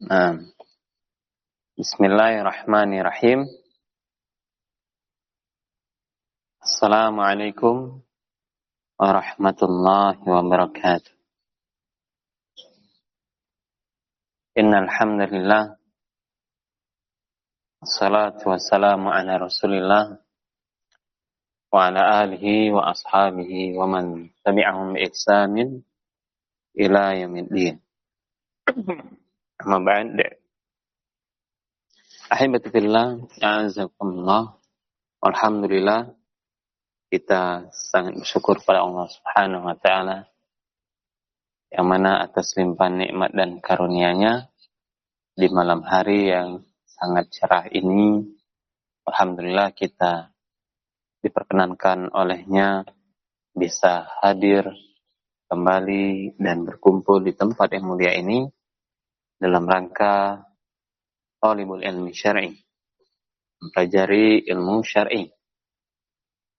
Nah. Bismillahirrahmanirrahim. Assalamualaikum warahmatullahi wabarakatuh. Innal hamdalillah Assalatu wassalamu ala Rasulillah wa ala alihi wa ashabihi wa man tabi'ahum bi ihsanin ila Amma ba'd. Ahibati fillah, a'azakumullah. Alhamdulillah kita sangat bersyukur pada Allah Subhanahu wa taala yang mana atas limpahan nikmat dan karunia-Nya di malam hari yang sangat cerah ini alhamdulillah kita diperkenankan olehnya bisa hadir kembali dan berkumpul di tempat yang mulia ini dalam rangka talibul ilmi syar'i mempelajari ilmu syar'i.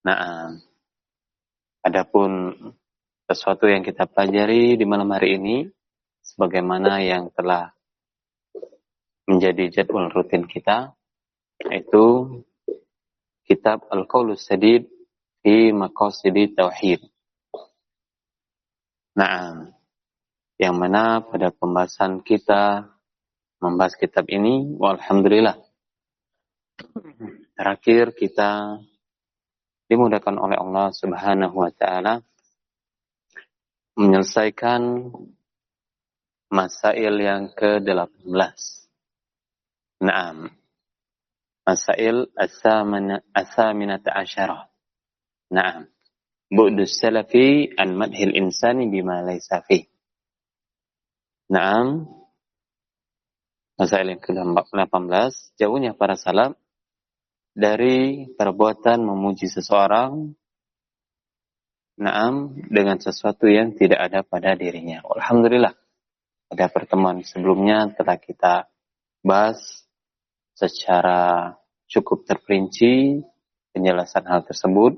Nah, adapun sesuatu yang kita pelajari di malam hari ini sebagaimana yang telah menjadi jadwal rutin kita yaitu kitab Al-Qaulus Sadid fi Maqasidit Tauhid. Nah, yang mana pada pembahasan kita membahas kitab ini, alhamdulillah. Terakhir kita dimudahkan oleh Allah Subhanahu wa taala menyelesaikan masail yang ke-18. Naam. Masail as-saminata asyarah. Naam. Bu'du salafi an madhil insani bima laysa. Naam. Masail yang ke-18, jauhnya para salaf dari perbuatan memuji seseorang Naam dengan sesuatu yang tidak ada pada dirinya. Alhamdulillah. Pada pertemuan sebelumnya telah kita bahas secara cukup terperinci penjelasan hal tersebut.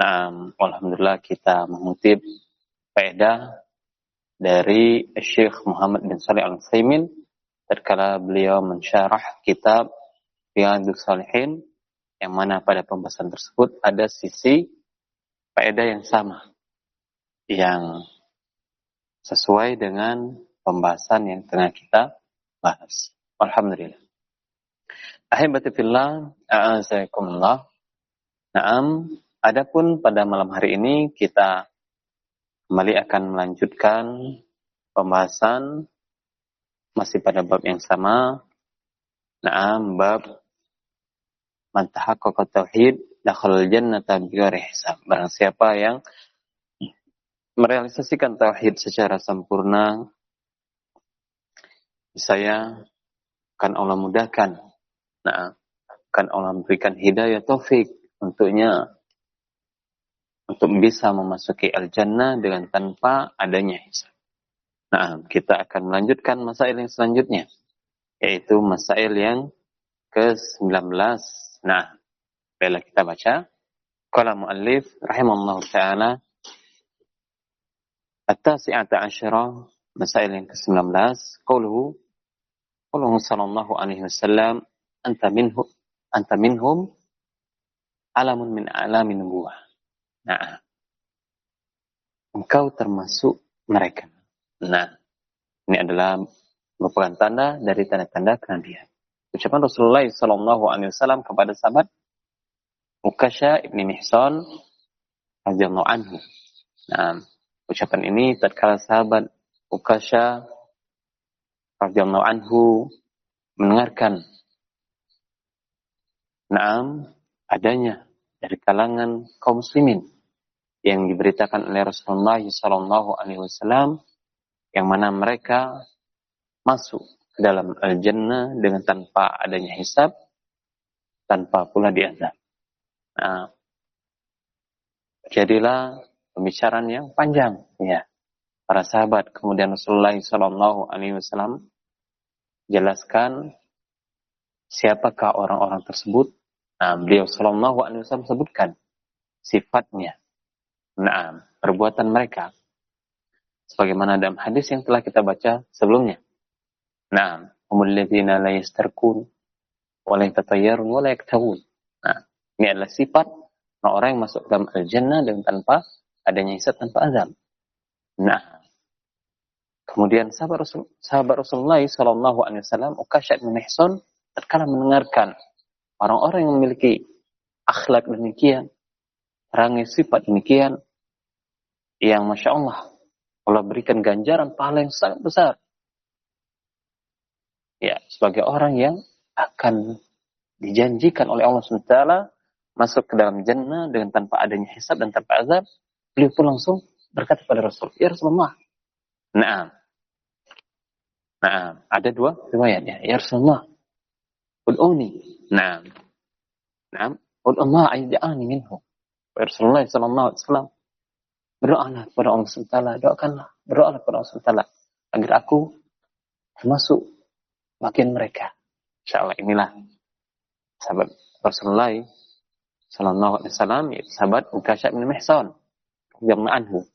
Naam, Alhamdulillah kita mengutip faedah dari Syekh Muhammad bin Salih Al-Utsaimin tatkala beliau mensyarah kitab Riyadhus Salihin yang mana pada pembahasan tersebut ada sisi faedah yang sama yang sesuai dengan pembahasan yang tengah kita bahas. Alhamdulillah. Ahibati fillah, a'azakumullah. Naam, adapun pada malam hari ini kita kembali akan melanjutkan pembahasan masih pada bab yang sama. Naam, bab man tahaqqaqa tauhid dakhal jannata bighairi hisab. Barang siapa yang merealisasikan tauhid secara sempurna, saya akan Allah mudahkan. Nah, akan Allah berikan hidayah taufik untuknya untuk bisa memasuki al-jannah dengan tanpa adanya hisab. Nah, kita akan melanjutkan masail yang selanjutnya, yaitu masail yang ke-19. Nah, bila kita baca, Qala muallif rahimallahu taala At-tasi'ata asyara masail yang ke-19 qauluhu qauluhu sallallahu alaihi wasallam anta minhu anta minhum alamun min alamin nubuwah. Nah, engkau termasuk mereka. Nah, ini adalah merupakan tanda dari tanda-tanda kenabian. Ucapan Rasulullah Sallallahu Alaihi Wasallam kepada sahabat Ukasha ibni Mihsan radhiyallahu anhu. Nah, ucapan ini tatkala sahabat Ukasha radhiyallahu anhu mendengarkan Naam adanya dari kalangan kaum muslimin yang diberitakan oleh Rasulullah sallallahu alaihi wasallam yang mana mereka masuk ke dalam al-jannah dengan tanpa adanya hisab tanpa pula diazab. Nah, jadilah pembicaraan yang panjang ya para sahabat kemudian Rasulullah Shallallahu Alaihi Wasallam jelaskan siapakah orang-orang tersebut. Nah, beliau Shallallahu Alaihi Wasallam sebutkan sifatnya, nah perbuatan mereka, sebagaimana dalam hadis yang telah kita baca sebelumnya. Nah, humul ladzina la yastarkun wa la yatatayyarun wa la. Nah, ini adalah sifat orang yang masuk dalam al-jannah dengan tanpa adanya hisab tanpa azab. Nah, kemudian sahabat Rasul, sahabat Rasulullah Shallallahu Alaihi Wasallam Ukasha bin Mihson tatkala mendengarkan orang-orang yang memiliki akhlak demikian, rangi sifat demikian, yang masya Allah Allah berikan ganjaran pahala yang sangat besar. Ya, sebagai orang yang akan dijanjikan oleh Allah SWT masuk ke dalam jannah dengan tanpa adanya hisab dan tanpa azab, beliau pun langsung berkata pada Rasul, Ya Rasulullah, nah, nah, ada dua riwayatnya, Ya. Rasulullah, Ud'uni, nah, nah, Ud'ullah ayyaja'ani minhu. Ya Rasulullah Sallallahu Alaihi Wasallam, berdoalah kepada Allah SWT, doakanlah, berdoalah kepada Allah SWT, agar aku termasuk bagian mereka. Insya Allah inilah sahabat Rasulullah Sallallahu Alaihi Wasallam, yaitu sahabat Ukasha bin Mihsan, yang anhu.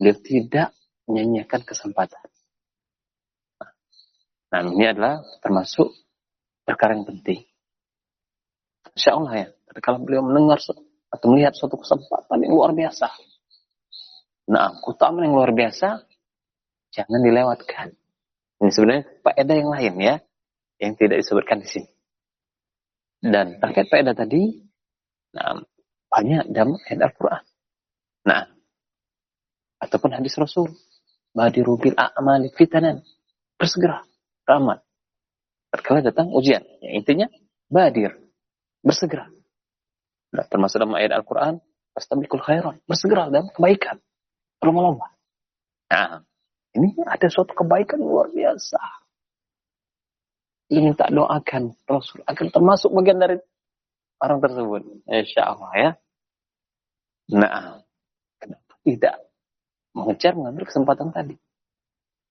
Beliau tidak menyanyiakan kesempatan. Nah, ini adalah termasuk perkara yang penting. Insya Allah ya, kalau beliau mendengar atau melihat suatu kesempatan yang luar biasa, Nah, keutamaan yang luar biasa jangan dilewatkan. Ini sebenarnya faedah yang lain ya, yang tidak disebutkan di sini. Dan terkait faedah tadi, nah, banyak dalam ayat Al-Quran. Nah, ataupun hadis Rasul. Badiru bil a'mali fitanan. Bersegera, ramal. Terkala datang ujian. Yang intinya, badir. Bersegera. Nah, termasuk dalam ayat Al-Quran, Pastabikul khairan. Bersegera dalam kebaikan berlomba-lomba. Nah, ini ada suatu kebaikan luar biasa. Ini tak doakan Rasul akan termasuk bagian dari orang tersebut. Insya Allah ya. Nah, kenapa tidak mengejar mengambil kesempatan tadi?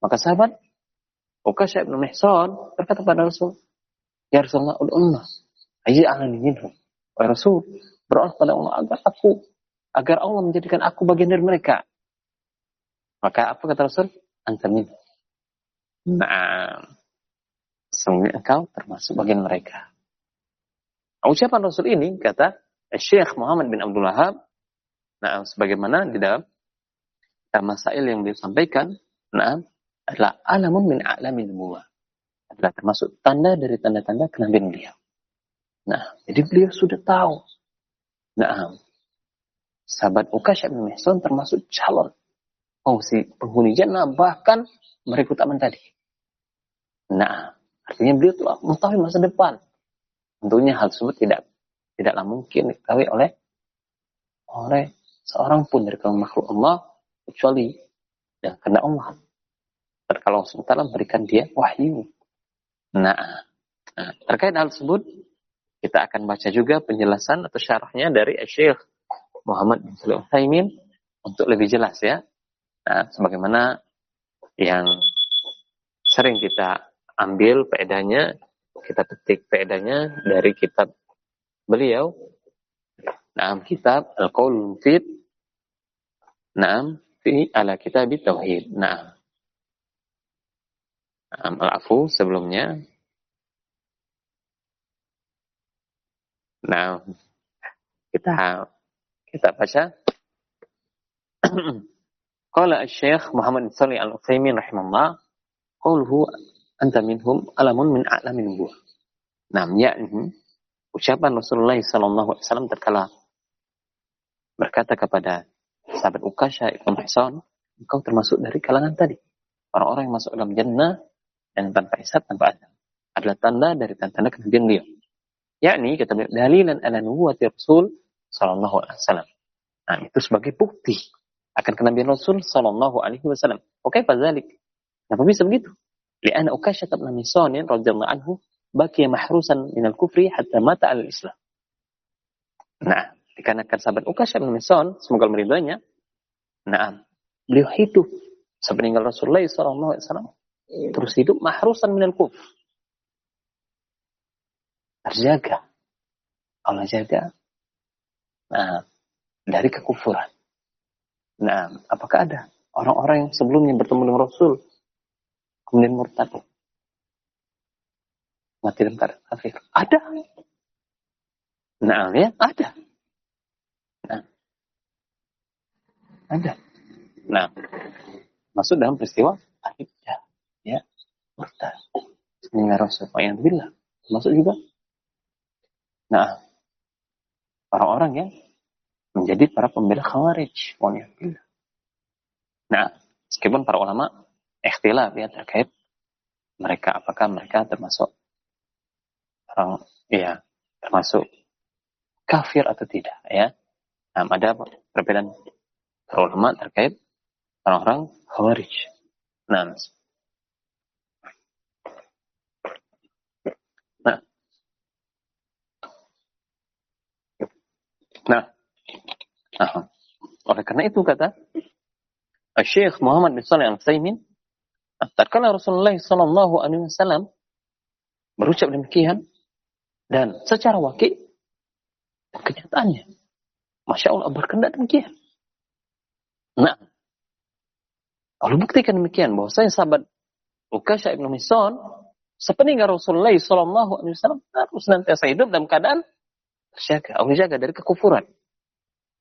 Maka sahabat Ukasha bin Mihsan berkata pada Rasul, Ya Rasulullah, ulumma, ayi alani minhum. Wahai Rasul, berdoa kepada Allah agar aku, agar Allah menjadikan aku bagian dari mereka. Maka apa kata Rasul? Antamin. Nah, sungguh engkau termasuk bagian mereka. Ucapan Rasul ini kata Syekh Muhammad bin Abdul Wahab, nah sebagaimana di dalam masail yang beliau sampaikan, nah adalah alamun min a'lamin nubuwah. Adalah termasuk tanda dari tanda-tanda kenabian beliau. Nah, jadi beliau sudah tahu. Nah, sahabat Ukash bin Mihsan termasuk calon fungsi penghuni jannah bahkan merekrut aman tadi. Nah, artinya beliau telah mengetahui masa depan. Tentunya hal tersebut tidak tidaklah mungkin diketahui oleh oleh seorang pun dari kaum makhluk Allah kecuali yang kena Allah. Kalau Allah berikan dia wahyu. Nah, nah, terkait hal tersebut kita akan baca juga penjelasan atau syarahnya dari Syekh Muhammad bin Sulaiman untuk lebih jelas ya. Nah, sebagaimana yang sering kita ambil pedanya, kita petik pedanya dari kitab beliau. Nah, kitab Al-Qaul Fit. Nah, fi ala kitab Tauhid. Nah, Al-Afu sebelumnya. Nah, kita kita baca Qala Syekh Muhammad Salih Al-Utsaimin rahimahullah, qauluhu anta minhum alamun min a'lamin nubuwah. Nam yakni ucapan Rasulullah sallallahu alaihi wasallam tatkala berkata kepada sahabat Ukasha ibn Hisan, engkau termasuk dari kalangan tadi. Orang-orang yang masuk dalam jannah dan tanpa hisab, tanpa azab. Adalah tanda dari tanda-tanda kenabian beliau. Yakni kata beliau, dalilan ala nubuwati Rasul sallallahu alaihi wasallam. Nah, itu sebagai bukti akan kenabian Rasul Sallallahu Alaihi Wasallam. Oke, Pak Zalik. Kenapa bisa begitu? Lian Ukasha bin Misanin radhiyallahu anhu baqiya mahrusan min al-kufri hatta mata al-Islam. Nah, dikarenakan sahabat Ukasha bin Misan, semoga meridhoinya, nah, beliau hidup sepeninggal Rasulullah sallallahu alaihi wasallam terus hidup mahrusan min al-kufr. Terjaga. Allah jaga. Nah, dari kekufuran. Nah, apakah ada orang-orang yang sebelumnya bertemu dengan Rasul kemudian murtad? mati dalam keadaan kafir. Ada. Nah, ya, ada. Nah. Ada. Nah, masuk dalam peristiwa ya, ya, murtad. Mendengar Rasul, yang bilang, masuk juga. Nah, orang-orang yang menjadi para pembela khawarij, bilang. Nah, meskipun para ulama ikhtilaf ya terkait mereka apakah mereka termasuk orang ya termasuk kafir atau tidak ya. Nah, ada perbedaan para ulama terkait orang-orang khawarij. Nah, nah, nah, nah. oleh karena itu kata Syekh Muhammad bin Salih Al-Utsaimin, tatkala Rasulullah sallallahu alaihi wasallam berucap demikian dan secara wakil kenyataannya Masya Allah berkendak demikian. Nah, Allah buktikan demikian bahwa saya sahabat Ukasha ibn Mison sepeninggal Rasulullah Sallallahu Alaihi Wasallam harus senantiasa hidup dalam keadaan terjaga, Allah jaga dari kekufuran.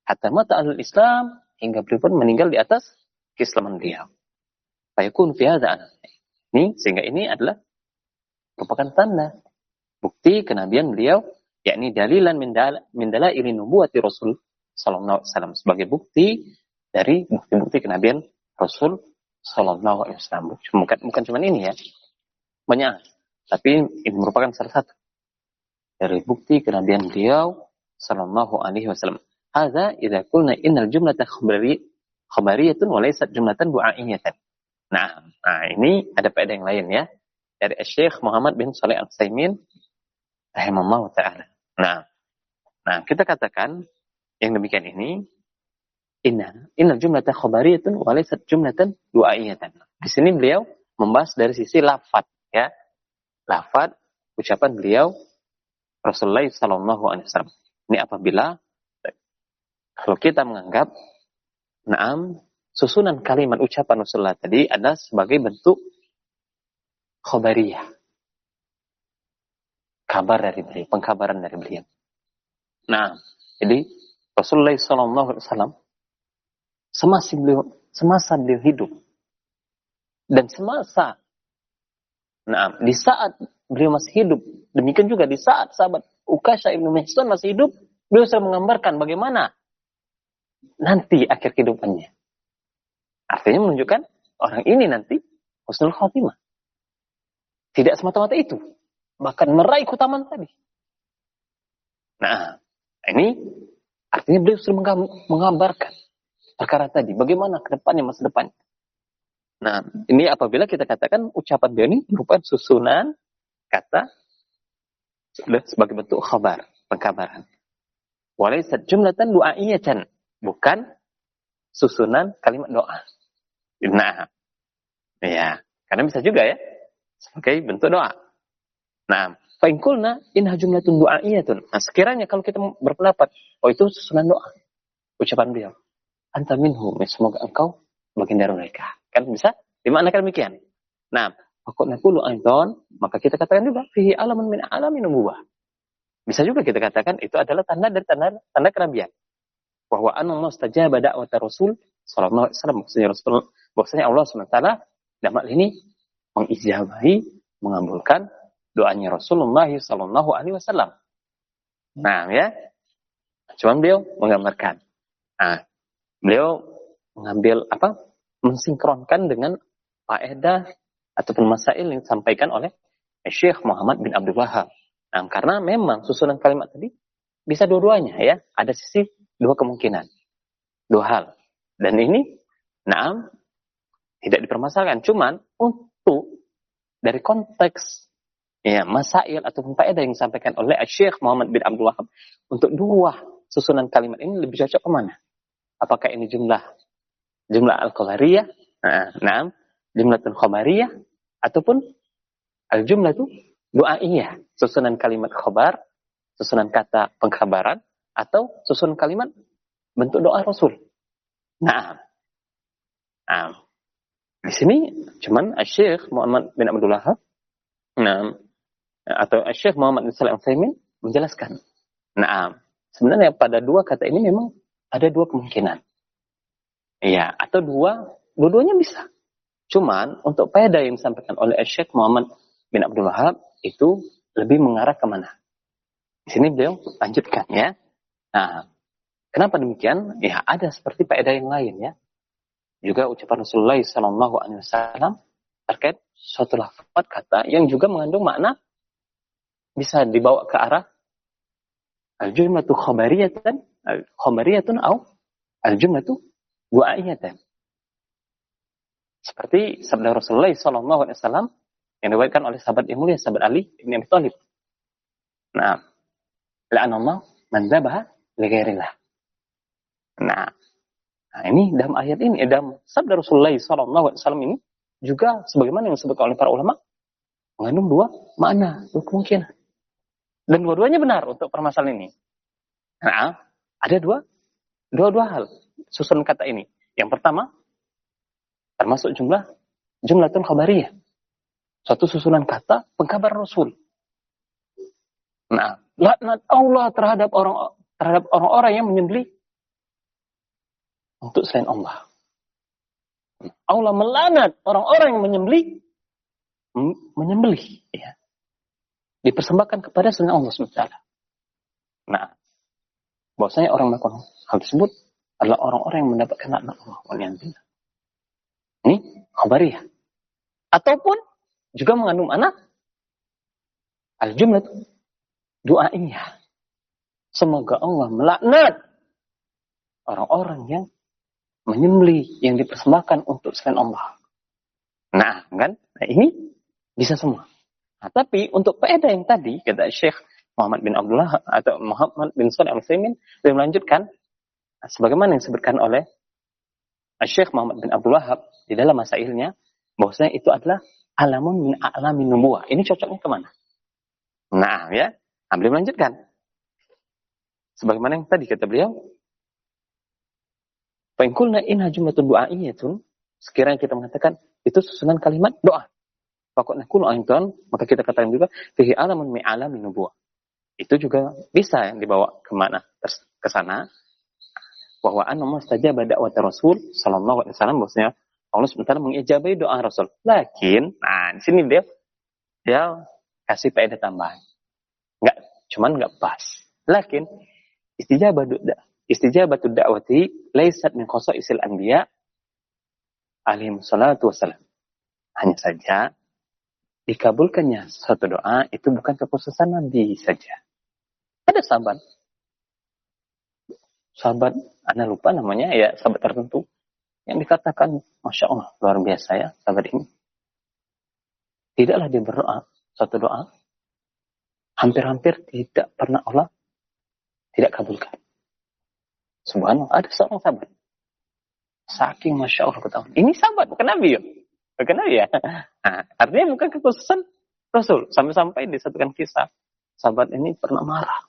Hatta mata al Islam hingga beliau pun meninggal di atas keislaman beliau. Fayakun fi Ini sehingga ini adalah merupakan tanda bukti kenabian beliau yakni dalilan min dalail nubuwati Rasul sallallahu alaihi wasallam sebagai bukti dari bukti-bukti kenabian Rasul Sallallahu Alaihi Wasallam. Bukan, bukan cuma ini ya, banyak. Tapi ini merupakan salah satu dari bukti kenabian beliau Sallallahu Alaihi Wasallam. Hada idza qulna innal jumlata khabari khabariyatun wa laysat jumlatan du'aiyatan. Nah, nah ini ada faedah yang lain ya dari Syekh Muhammad bin Saleh Al-Utsaimin rahimahullah taala. Nah, nah kita katakan yang demikian ini Inna, inna jumlatan khabariyatun wa laysat jumlatan du'aiyatan. Di sini beliau membahas dari sisi lafat ya. Lafat ucapan beliau Rasulullah sallallahu alaihi wasallam. Ini apabila kalau kita menganggap naam susunan kalimat ucapan Rasulullah tadi adalah sebagai bentuk khabariyah. Kabar dari beliau, pengkabaran dari beliau. Nah, jadi Rasulullah wasallam semasa beliau semasa beliau hidup dan semasa nah di saat beliau masih hidup demikian juga di saat sahabat Ukasha ibnu Mihsan masih hidup beliau sudah menggambarkan bagaimana nanti akhir kehidupannya artinya menunjukkan orang ini nanti husnul khotimah tidak semata-mata itu bahkan meraih keutamaan tadi nah ini artinya beliau sudah menggambarkan perkara tadi. Bagaimana ke depannya, masa depan? Nah, ini apabila kita katakan ucapan dia ini merupakan susunan kata sebagai bentuk khabar, pengkabaran. Walaisat jumlatan du'a'iyatan. Bukan susunan kalimat doa. Nah, ya, karena bisa juga ya, sebagai bentuk doa. Nah, fa'inkulna inha jumlatun du'a'iyatun. Nah, sekiranya kalau kita berpendapat, oh itu susunan doa. Ucapan beliau anta minhum, ya, semoga engkau bagian dari mereka. Kan bisa dimanakan demikian. Nah, pokoknya puluh aiton, maka kita katakan juga fihi alamun min alamin. Bisa juga kita katakan itu adalah tanda dari tanda tanda kenabian. Bahwa Allah mustajaba da'wat Rasul sallallahu alaihi wasallam maksudnya Rasul bahwasanya Allah SWT dalam hal ini mengijabahi mengabulkan doanya Rasulullah sallallahu alaihi wasallam. Nah, ya. Cuman beliau menggambarkan. Nah, beliau mengambil apa mensinkronkan dengan faedah ataupun masail yang disampaikan oleh Syekh Muhammad bin Abdul Wahab. Nah, karena memang susunan kalimat tadi bisa dua-duanya ya, ada sisi dua kemungkinan, dua hal. Dan ini, naam, tidak dipermasalahkan. Cuman untuk dari konteks ya masail ataupun faedah yang disampaikan oleh Syekh Muhammad bin Abdul Wahab untuk dua susunan kalimat ini lebih cocok ke mana? Apakah ini jumlah jumlah al-qamariyah? Nah, nah, jumlah khabariyah ataupun al-jumlah itu doaiyah, susunan kalimat khabar, susunan kata pengkhabaran atau susunan kalimat bentuk doa Rasul. Nah, nah di sini cuman Syekh Muhammad bin Abdullah nah, atau Syekh Muhammad bin Salim menjelaskan. Nah, sebenarnya pada dua kata ini memang ada dua kemungkinan. Iya, atau dua, dua-duanya bisa. Cuman untuk pada yang disampaikan oleh Syekh Muhammad bin Abdul Wahab itu lebih mengarah ke mana? Di sini beliau lanjutkan ya. Nah, kenapa demikian? Ya ada seperti faedah yang lain ya. Juga ucapan Rasulullah Sallallahu Alaihi Wasallam terkait suatu lafaz kata yang juga mengandung makna bisa dibawa ke arah al-jumlatu khabariyatan khabariyatun au al-jumlatu du'aiyatan. Seperti sabda Rasulullah sallallahu alaihi wasallam yang diriwayatkan oleh sahabat yang mulia sahabat Ali bin Abi Thalib. Nah, la'anallah man dzabaha li ghairillah. Nah, nah, ini dalam ayat ini dalam sabda Rasulullah wasallam ini juga sebagaimana yang disebutkan oleh para ulama mengandung dua makna, dua kemungkinan. Dan dua-duanya benar untuk permasalahan ini. Nah, ada dua, dua-dua hal susun kata ini. Yang pertama, termasuk jumlah jumlah tun khabariyah. Suatu susunan kata pengkabar Rasul. Nah, laknat Allah terhadap orang terhadap orang-orang yang menyembelih untuk selain Allah. Allah melanat orang-orang yang menyembelih menyembelih ya dipersembahkan kepada selain Allah SWT. Nah, bahwasanya orang melakukan hal tersebut adalah orang-orang yang mendapatkan laknat Allah. Ini khabariyah. Ataupun juga mengandung anak al-jumlah doanya. Semoga Allah melaknat orang-orang yang menyembeli yang dipersembahkan untuk selain Allah. Nah, kan? Nah, ini bisa semua. Nah, tapi untuk faedah yang tadi, kata Syekh Muhammad bin Abdullah atau Muhammad bin Salih al-Saimin, dia melanjutkan sebagaimana yang disebutkan oleh Syekh Muhammad bin Abdul Wahab di dalam masailnya, bahwasanya itu adalah alamun min a'lamin nubuwah. Ini cocoknya ke mana? Nah, ya. Nah, beliau melanjutkan. Sebagaimana yang tadi kata beliau, Fa'inkulna inha jumlatun du'aiyatun. Sekiranya kita mengatakan, itu susunan kalimat doa. Pokoknya kulu aintan, maka kita katakan juga fihi alamun mi'ala nubuwah. Itu juga bisa yang dibawa ke mana? Ke sana. Bahwa anu mustajab da'wat Rasul sallallahu alaihi wasallam bahwasanya Allah sebentar mengijabai doa Rasul. Lakin, nah di sini dia dia kasih faedah tambahan. Enggak, cuman enggak pas. Lakin istijabah istijabatu da'wati laisat min isil anbiya alaihi salatu wassalam. Hanya saja dikabulkannya satu doa itu bukan kekhususan Nabi saja. Ada sahabat. Sahabat, anda lupa namanya ya sahabat tertentu yang dikatakan Masya Allah luar biasa ya sahabat ini. Tidaklah dia berdoa satu doa hampir-hampir tidak pernah Allah tidak kabulkan. Subhanallah ada seorang sahabat. Saking Masya Allah ketahuan. Ini sahabat bukan Nabi ya. Kenapa ya? Nah, artinya bukan kekhususan Rasul. Sampai-sampai disatukan kisah. Sahabat ini pernah marah.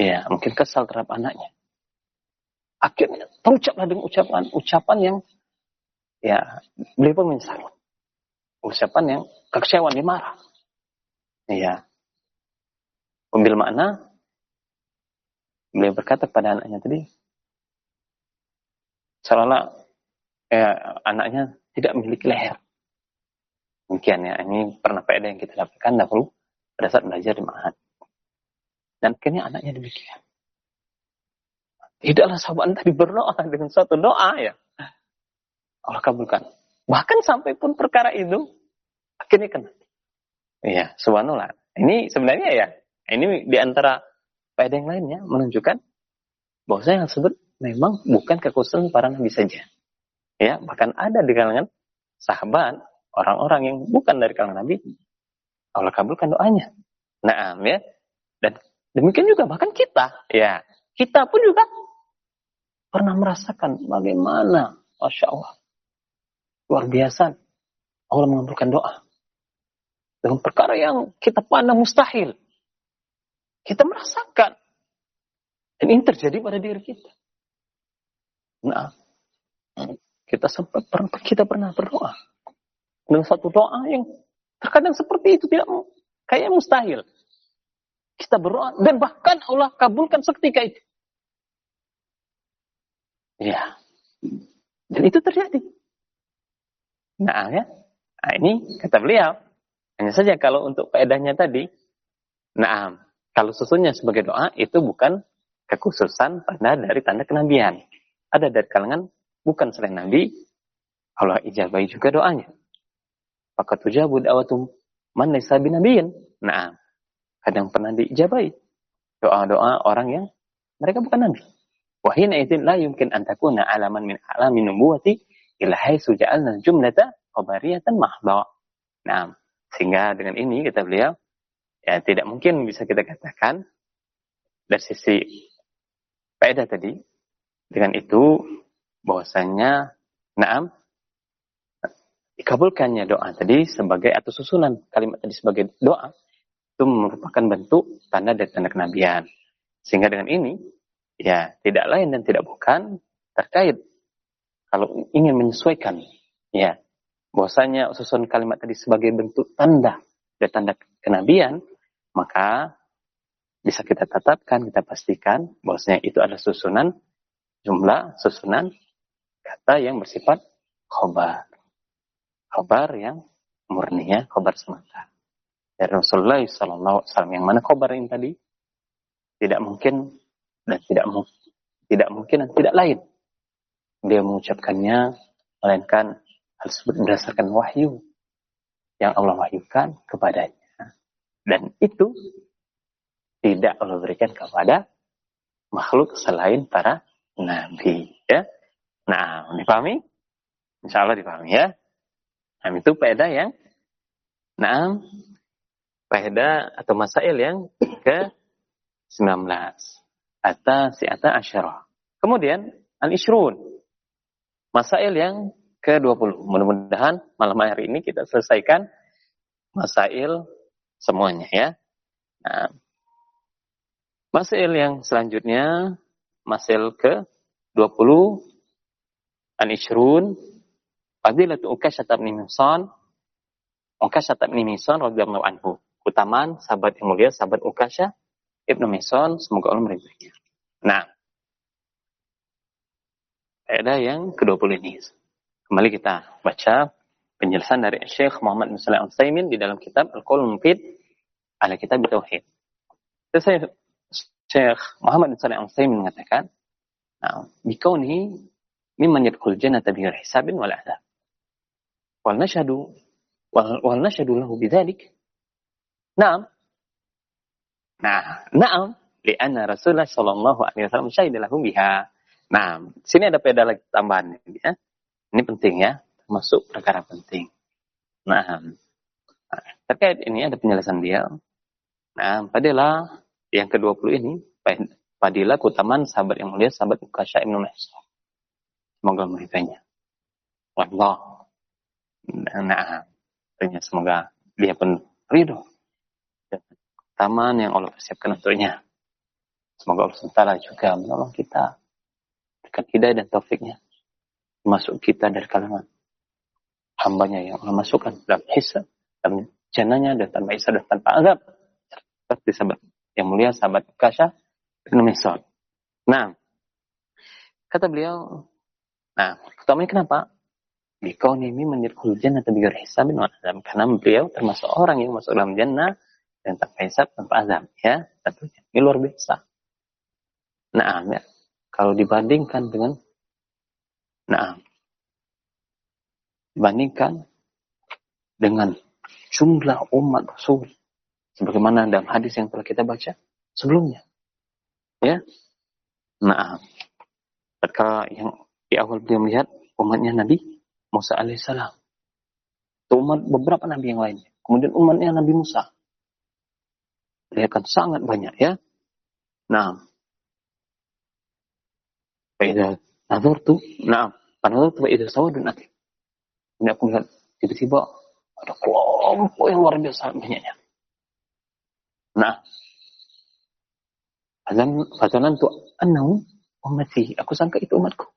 Ya, mungkin kesal terhadap anaknya. Akhirnya terucaplah dengan ucapan-ucapan yang ya beliau pun menyesal. Ucapan yang kekecewaan, dia marah. Ya. Ambil makna beliau berkata pada anaknya tadi seolah eh, anaknya tidak memiliki leher. Demikian ya, ini pernah faedah yang kita dapatkan dahulu pada saat belajar di Ma'had. Dan akhirnya anaknya demikian. Tidaklah sahabat tadi berdoa dengan suatu doa ya. Allah kabulkan. Bahkan sampai pun perkara itu akhirnya kena. Iya, subhanallah. Ini sebenarnya ya, ini di antara faedah yang lainnya menunjukkan bahwa saya tersebut memang bukan kekhususan para nabi saja. Ya, bahkan ada di kalangan sahabat, orang-orang yang bukan dari kalangan Nabi, Allah kabulkan doanya. Nah, ya. Dan demikian juga bahkan kita, ya. Kita pun juga pernah merasakan bagaimana, Masya Allah. Luar biasa. Allah mengabulkan doa. Dengan perkara yang kita pandang mustahil. Kita merasakan. Dan ini terjadi pada diri kita. Nah, kita sempat kita pernah berdoa dengan satu doa yang Terkadang seperti itu tidak kayak mustahil. Kita berdoa dan bahkan Allah kabulkan seketika itu. Ya. Dan itu terjadi. Nah, ya. Nah, ini kata beliau. Hanya saja kalau untuk faedahnya tadi, nah, kalau susunnya sebagai doa itu bukan kekhususan pada dari tanda kenabian. Ada dari kalangan bukan selain Nabi, Allah ijabai juga doanya. Maka tujabu da'watum man laysa binabiyin. Nah, kadang pernah diijabai doa-doa orang yang mereka bukan nabi. Wahina itu la yumkin an takuna alaman min alamin nubuwati ila haitsu ja'alna jumlata khabariyatan mahdha. Nah, sehingga dengan ini kata beliau ya tidak mungkin bisa kita katakan dari sisi faedah tadi dengan itu bahwasanya naam dikabulkannya doa tadi sebagai atau susunan kalimat tadi sebagai doa itu merupakan bentuk tanda dari tanda kenabian. Sehingga dengan ini ya tidak lain dan tidak bukan terkait kalau ingin menyesuaikan ya bahwasanya susun kalimat tadi sebagai bentuk tanda dan tanda kenabian maka bisa kita tetapkan kita pastikan bahwasanya itu adalah susunan jumlah susunan kata yang bersifat khobar khobar yang murni ya khobar semata dari Rasulullah SAW yang mana khobar ini tadi tidak mungkin dan tidak tidak mungkin dan tidak lain. Dia mengucapkannya melainkan hal tersebut berdasarkan wahyu yang Allah wahyukan kepadanya. Dan itu tidak Allah berikan kepada makhluk selain para nabi. Ya. Nah, dipahami? Insya Allah dipahami ya. Nah, itu peda yang Nah, peda atau masail yang ke 19 si ata asyara. Kemudian al-ishrun. Masail yang ke-20. Mudah-mudahan malam hari ini kita selesaikan masail semuanya ya. Nah, masail yang selanjutnya masail ke-20 al-ishrun Fadilatu Ukasyat bin Mihsan Ukasyat bin Mihsan radhiyallahu anhu. Utamaan sahabat yang mulia sahabat Ukasyah Ibnu Mihsan, semoga Allah meridhoinya. Nah, ada yang ke-20 ini. Kembali kita baca penjelasan dari Syekh Muhammad bin Salih Al-Utsaimin di dalam kitab Al-Qaul Mufid ala Kitab Tauhid. Saya Syekh Muhammad bin Salih Al-Utsaimin mengatakan, "Nah, bikaunihi mimman yadkhul jannata bighairi hisabin wal azab." Wal nashhadu wal nashhadu lahu bidzalik. Naam, Nah, na'am, li'anna Rasulullah sallallahu alaihi wasallam syahidalahu biha. Nah, sini ada peda lagi tambahan ya. Ini penting ya, termasuk perkara penting. Nah, terkait ini ada penjelasan dia. Nah, padilah yang ke-20 ini, padilah kutaman sahabat yang mulia, sahabat Ukasha Ibn Mahsud. Semoga meritanya. Wallah. Nah, semoga dia pun ridho taman yang Allah persiapkan untuknya. Semoga Allah SWT juga menolong kita dekat hidayah dan taufiknya. Masuk kita dari kalangan hambanya yang Allah masukkan dalam hisab, dalam jananya dan tanpa hisab dan tanpa azab. Seperti sahabat yang mulia sahabat Kasha Ibn Misal. Nah, kata beliau, nah, utamanya kenapa? Bikaunimi menirkul jannah tabigir hisabin wa azab. Karena beliau termasuk orang yang masuk dalam jannah dan tanpa hisab, tanpa azab. Ya, tentunya. Ini luar biasa. Nah, ya. Kalau dibandingkan dengan nah, dibandingkan dengan jumlah umat Rasul sebagaimana dalam hadis yang telah kita baca sebelumnya. Ya. Nah, ketika yang di awal beliau melihat umatnya Nabi Musa alaihissalam. Umat beberapa nabi yang lainnya. Kemudian umatnya Nabi Musa kelihatan sangat banyak ya. Nah, Faidah nazar tuh, nah, panazar tuh itu sawadun akib. Ini aku lihat tiba-tiba ada kelompok yang luar biasa banyaknya. Nah, Fazanan tuh anau umatsi. Aku sangka itu umatku.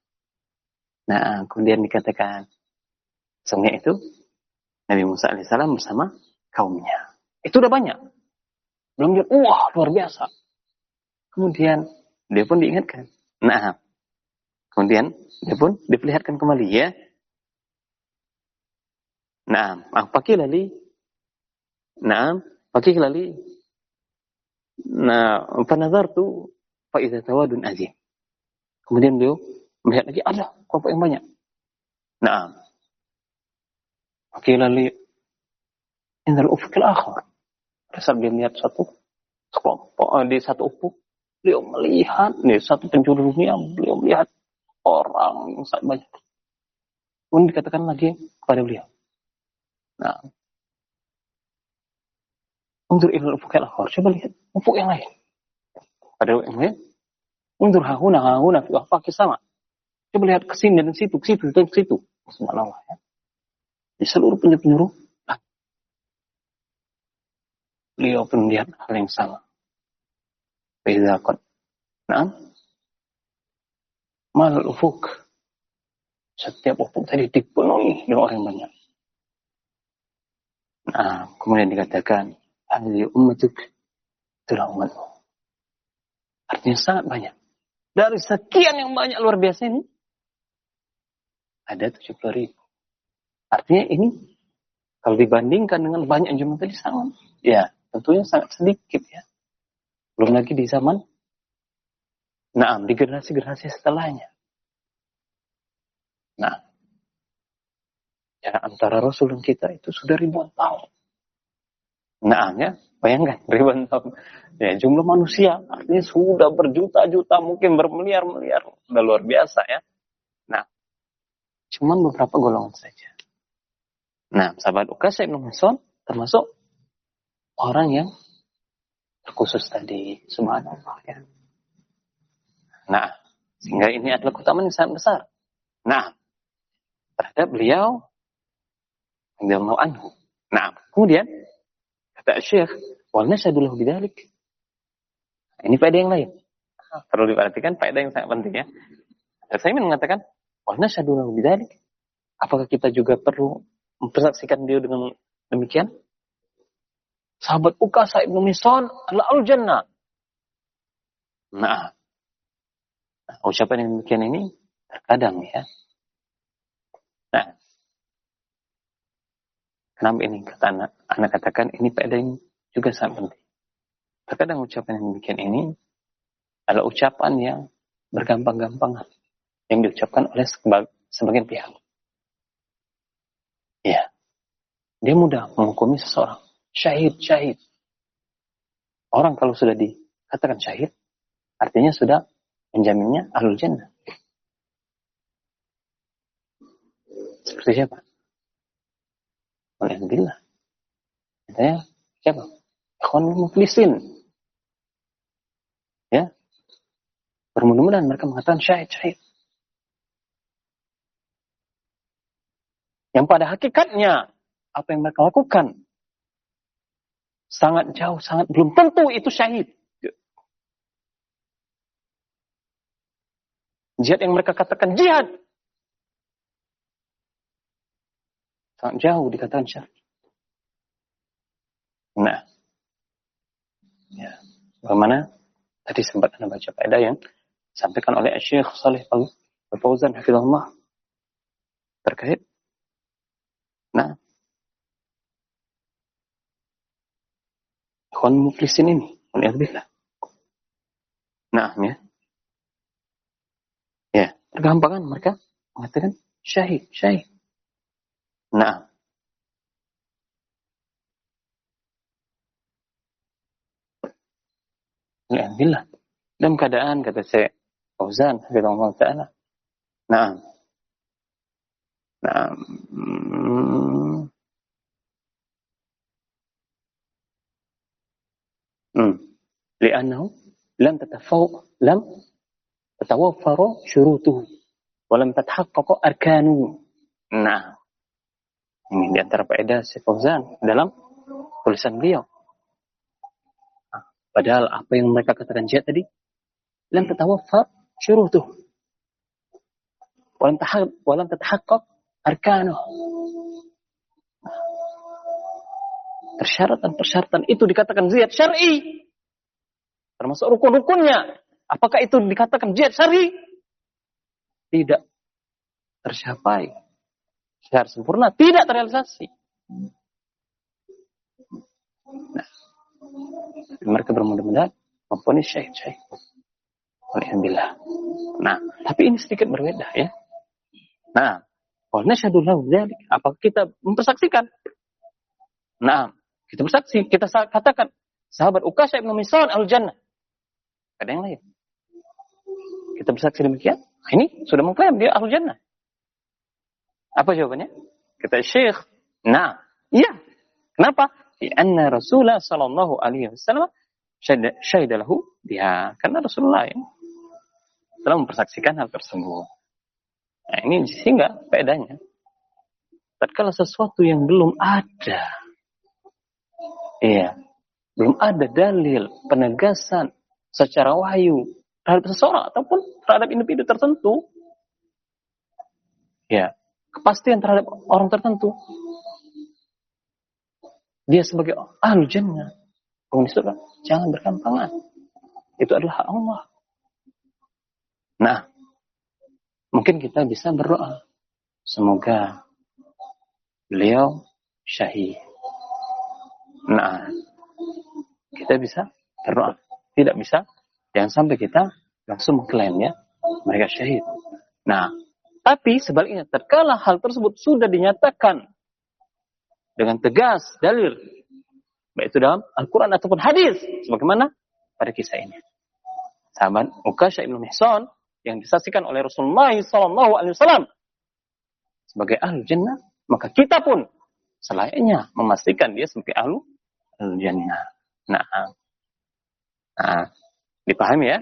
Nah, kemudian dikatakan, sungguh itu Nabi Musa alaihissalam bersama kaumnya. Itu udah banyak. Belum dia, wah luar biasa. Kemudian dia pun diingatkan. Nah, kemudian dia pun diperlihatkan kembali ya. Nah, apa lali? Nah, pakai lali. Nah, tuh faidah tawadun azim. Kemudian beliau melihat lagi ada kelompok yang banyak. Nah, pakai lali. Indal ufukil akhir. Pada dia melihat satu kelompok eh, di satu ufuk, beliau melihat nih satu penjuru dunia, beliau melihat orang yang sangat banyak. Kemudian dikatakan lagi kepada beliau. Nah, untuk ilal ufuk al akhir, coba lihat ufuk yang lain. Pada yang lain, untuk hahuna hahuna fi afaqis sama. Coba lihat ke sini dan situ, ke situ dan ke situ. Subhanallah ya. Di seluruh penjuru beliau pun melihat hal yang sama. Beda kot. Nah, mal ufuk. Setiap ufuk tadi dipenuhi dengan orang banyak. Nah, kemudian dikatakan, ahli ummatuk, itulah umatmu. Artinya sangat banyak. Dari sekian yang banyak luar biasa ini, ada 70 ribu. Artinya ini, kalau dibandingkan dengan banyak jumlah tadi sama. Ya, tentunya sangat sedikit ya. Belum lagi di zaman Nah, di generasi-generasi setelahnya. Nah, ya antara Rasul dan kita itu sudah ribuan tahun. Nah, ya, bayangkan ribuan tahun. Ya, jumlah manusia artinya sudah berjuta-juta, mungkin bermiliar-miliar. Sudah luar biasa ya. Nah, cuman beberapa golongan saja. Nah, sahabat Ukas Ibn Mas'ud termasuk orang yang terkhusus tadi. Subhanallah ya. Nah, sehingga ini adalah keutamaan yang sangat besar. Nah, terhadap beliau radhiyallahu anhu. Nah, kemudian kata Syekh, wal nasyadu lahu bidzalik. Ini faedah yang lain. Perlu diperhatikan faedah yang sangat penting ya. Saya ingin mengatakan, wal nasyadu lahu bidzalik. Apakah kita juga perlu mempersaksikan dia dengan demikian? Sahabat Ukasa Ibnu Mison adalah al-jannah. Nah, ucapan yang demikian ini terkadang ya. Nah, kenapa ini kata anak, anak katakan ini pada ini juga sangat penting. Terkadang ucapan yang demikian ini adalah ucapan yang bergampang-gampangan yang diucapkan oleh sebagian pihak. Ya, dia mudah menghukumi seseorang syahid, syahid. Orang kalau sudah dikatakan syahid, artinya sudah menjaminnya ahlul jannah. Seperti siapa? Alhamdulillah. Katanya siapa? Ikhwan muflisin. Ya. Bermudah-mudahan mereka mengatakan syahid, syahid. Yang pada hakikatnya, apa yang mereka lakukan sangat jauh, sangat belum tentu itu syahid. Jihad yang mereka katakan jihad. Sangat jauh dikatakan syahid. Nah. Ya. Bagaimana? Tadi sempat Anda baca pada yang disampaikan oleh Syekh Salih Al-Fauzan Hafizullah terkait Nah, ikhwan muflisin ini. Waliyahbillah. Nah, ya. Ya, pergampangan mereka mengatakan syahid, syahid. Nah. Alhamdulillah. Dalam keadaan kata saya Fauzan Allah taala. Nah. Nah. Hmm. لأنه لم تتفوق لم تتوفر شروطه ولم تتحقق أركانه nah ini di antara faedah Syekh Fauzan dalam tulisan beliau nah, padahal apa yang mereka katakan jihad tadi lam tatawaffar syurutuh walam tahaq walam tatahaqqaq arkanuh persyaratan-persyaratan itu dikatakan jihad syar'i. Termasuk rukun-rukunnya. Apakah itu dikatakan jihad syar'i? Tidak tercapai. Secara sempurna tidak terrealisasi. Nah, mereka bermudah-mudahan mempunyai syahid-syahid. Alhamdulillah. Nah, tapi ini sedikit berbeda ya. Nah, Qul nasyhadu lahu Apakah kita mempersaksikan? Nah, kita bersaksi, kita katakan sahabat Ukasha bin Misan al-jannah. Ada yang lain. Kita bersaksi demikian. Ini sudah mengklaim dia al-jannah. Apa jawabannya? Kita Syekh. Nah, iya. Kenapa? Karena Rasulullah sallallahu alaihi wasallam syahidalahu dia. Karena Rasulullah ya, telah mempersaksikan hal tersebut. Nah, ini sehingga bedanya. Tatkala sesuatu yang belum ada, iya, belum ada dalil penegasan secara wahyu terhadap seseorang ataupun terhadap individu tertentu, ya, kepastian terhadap orang tertentu. Dia sebagai ahlu jannah, penghuni surga, jangan berkampangan. Itu adalah hak Allah. Nah, mungkin kita bisa berdoa. Semoga beliau syahid. Nah, kita bisa berdoa. Tidak bisa, jangan sampai kita langsung mengklaim ya, mereka syahid. Nah, tapi sebaliknya, terkala hal tersebut sudah dinyatakan dengan tegas, dalil, baik itu dalam Al-Quran ataupun hadis, sebagaimana pada kisah ini. Sahabat Ukasha ibn Mihsan yang disaksikan oleh Rasulullah Wasallam sebagai ahli jannah, maka kita pun selayaknya memastikan dia sebagai ahli jannah. Nah, nah, dipahami ya.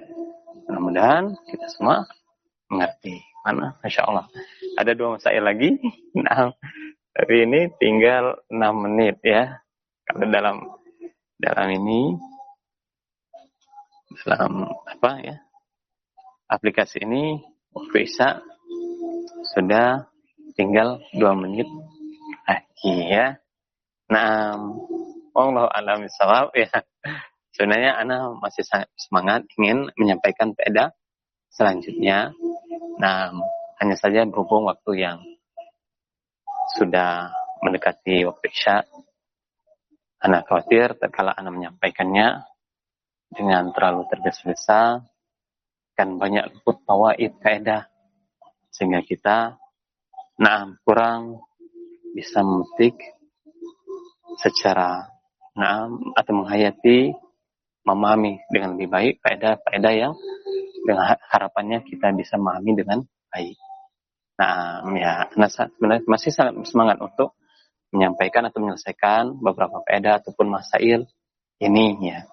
Mudah-mudahan kita semua mengerti. Mana? Masya Allah. Ada dua masail lagi. Nah, tapi ini tinggal enam menit ya. Kalau dalam dalam ini dalam apa ya aplikasi ini Isya sudah tinggal dua menit lagi ya. Nah, Allah alam sawab ya. Sebenarnya Ana masih semangat ingin menyampaikan peda selanjutnya. Nah, hanya saja berhubung waktu yang sudah mendekati waktu Isya, Ana khawatir kalau Ana menyampaikannya dengan terlalu tergesa-gesa kan banyak luput fawaid kaidah sehingga kita nah kurang bisa memetik secara nah atau menghayati memahami dengan lebih baik kaidah-kaidah yang dengan harapannya kita bisa memahami dengan baik. Nah, ya, nah sebenarnya masih sangat semangat untuk menyampaikan atau menyelesaikan beberapa kaidah ataupun masail ini ya.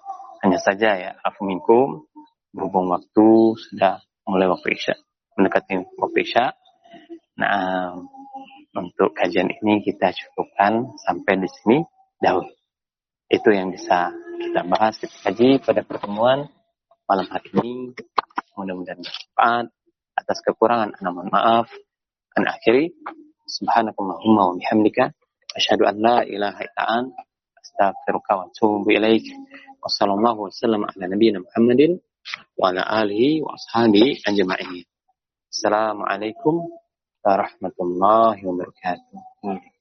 Hanya saja ya, afuminkum berhubung waktu sudah mulai waktu isya mendekati waktu isya nah untuk kajian ini kita cukupkan sampai di sini dahulu itu yang bisa kita bahas kita kaji pada pertemuan malam hari ini mudah-mudahan bermanfaat atas kekurangan anak mohon maaf dan akhiri subhanakallahumma wa bihamdika asyhadu an la ilaha illa anta astaghfiruka wa atubu ilaik. Wassallallahu wasallam ala nabiyina Muhammadin wa ala alihi wa ashabi ajma'in. Assalamualaikum warahmatullahi wabarakatuh.